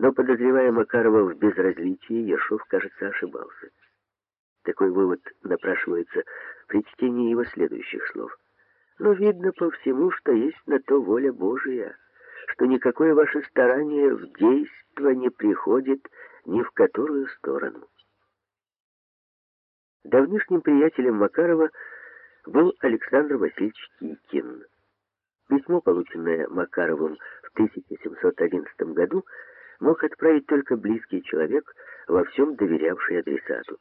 Но, подозревая Макарова в безразличии, Ершов, кажется, ошибался. Такой вывод напрашивается при чтении его следующих слов. Но видно по всему, что есть на то воля Божия, что никакое ваше старание в действо не приходит ни в которую сторону. Давнишним приятелем Макарова был Александр Васильевич Кикин. Письмо, полученное Макаровым в 1711 году, мог отправить только близкий человек, во всем доверявший адресату.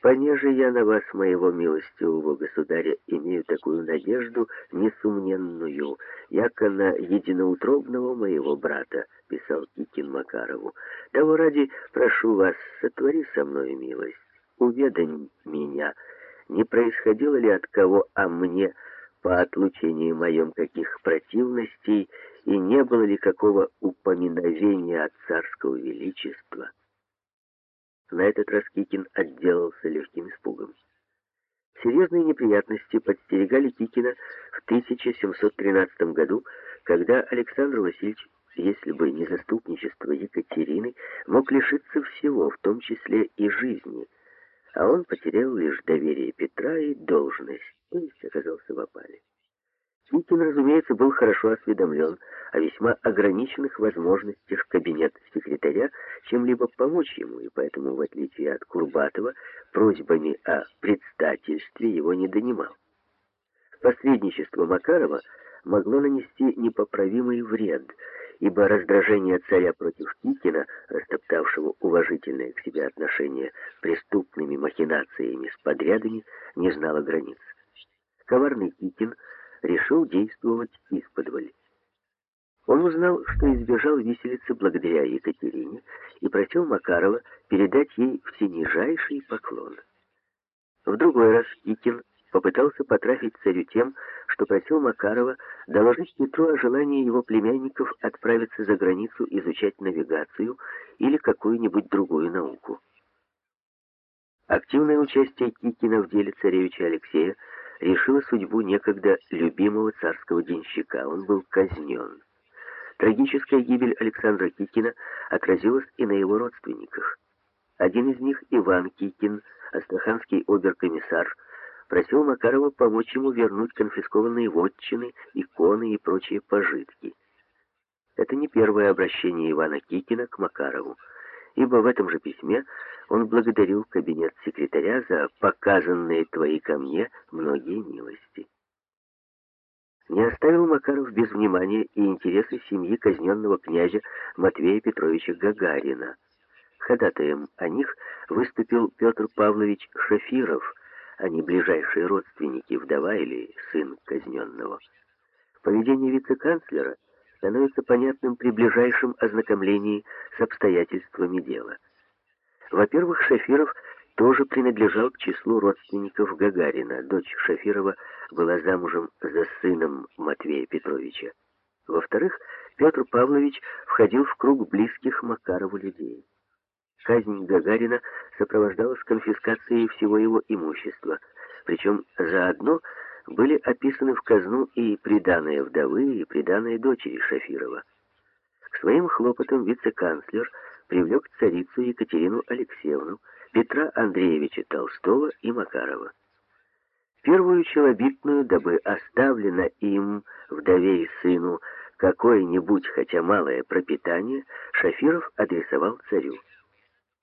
«Понеже я на вас, моего милостивого государя, имею такую надежду несомненную, яко на единоутробного моего брата», — писал Кикин Макарову. «Того ради прошу вас, сотвори со мной милость, уведомь меня, не происходило ли от кого, а мне, по отлучении моем каких противностей, и не было ли какого упоминовения от царского величества. На этот раз Кикин отделался легким испугом. Серьезные неприятности подстерегали Кикина в 1713 году, когда Александр Васильевич, если бы не заступничество Екатерины, мог лишиться всего, в том числе и жизни, а он потерял лишь доверие Петра и должность, то есть оказался в опале. Кикин, разумеется, был хорошо осведомлен о весьма ограниченных возможностях кабинета секретаря чем-либо помочь ему, и поэтому, в отличие от Курбатова, просьбами о предстательстве его не донимал. Посредничество Макарова могло нанести непоправимый вред, ибо раздражение царя против Кикина, растоптавшего уважительное к себе отношение преступными махинациями с подрядами, не знало границ. Коварный Кикин – решил действовать исподволь. Он узнал, что избежал виселицы благодаря Екатерине и просил Макарова передать ей всенижайший поклон. В другой раз Кикин попытался потрафить царю тем, что просил Макарова доложить Петру о желании его племянников отправиться за границу изучать навигацию или какую-нибудь другую науку. Активное участие Кикина в деле царевича Алексея решила судьбу некогда любимого царского денщика. Он был казнен. Трагическая гибель Александра Кикина отразилась и на его родственниках. Один из них, Иван Кикин, астраханский оберкомиссар, просил Макарова помочь ему вернуть конфискованные вотчины, иконы и прочие пожитки. Это не первое обращение Ивана Кикина к Макарову ибо в этом же письме он благодарил кабинет секретаря за показанные твои ко мне многие милости. Не оставил Макаров без внимания и интересы семьи казненного князя Матвея Петровича Гагарина. Ходатаем о них выступил Петр Павлович Шафиров, а не ближайшие родственники, вдова или сын казненного. Поведение вице-канцлера – становится понятным при ближайшем ознакомлении с обстоятельствами дела. Во-первых, Шафиров тоже принадлежал к числу родственников Гагарина. Дочь Шафирова была замужем за сыном Матвея Петровича. Во-вторых, Петр Павлович входил в круг близких Макарову людей. Казнь Гагарина сопровождалась конфискацией всего его имущества, причем заодно были описаны в казну и приданные вдовы, и приданные дочери Шафирова. К своим хлопотам вице-канцлер привлек царицу Екатерину Алексеевну, Петра Андреевича Толстого и Макарова. Первую челобитную, дабы оставлено им, вдове и сыну, какое-нибудь, хотя малое пропитание, Шафиров адресовал царю.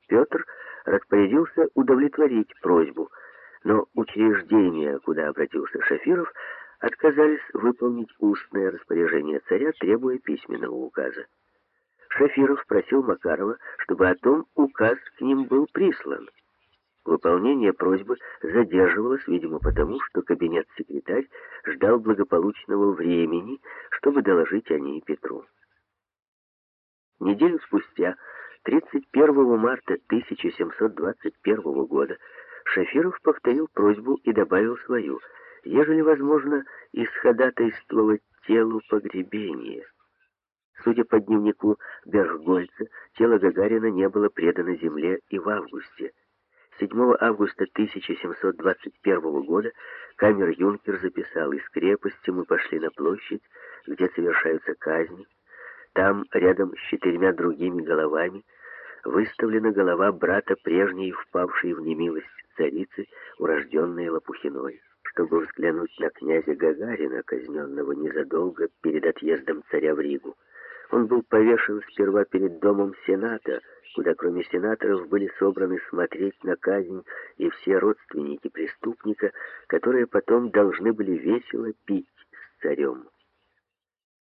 Петр распорядился удовлетворить просьбу – но учреждения, куда обратился Шафиров, отказались выполнить устное распоряжение царя, требуя письменного указа. Шафиров просил Макарова, чтобы о том указ к ним был прислан. Выполнение просьбы задерживалось, видимо, потому, что кабинет-секретарь ждал благополучного времени, чтобы доложить о ней Петру. Неделю спустя, 31 марта 1721 года, Шафиров повторил просьбу и добавил свою, ежели возможно исходатайствовать телу погребения. Судя по дневнику Бергольца, тело Гагарина не было предано земле и в августе. 7 августа 1721 года камер-юнкер записал, из крепости мы пошли на площадь, где совершаются казни. Там, рядом с четырьмя другими головами, выставлена голова брата прежней, впавшей в немилость царицы, урожденной Лопухиной, чтобы взглянуть на князя Гагарина, казненного незадолго перед отъездом царя в Ригу. Он был повешен сперва перед домом Сената, куда кроме сенаторов были собраны смотреть на казнь и все родственники преступника, которые потом должны были весело пить с царем.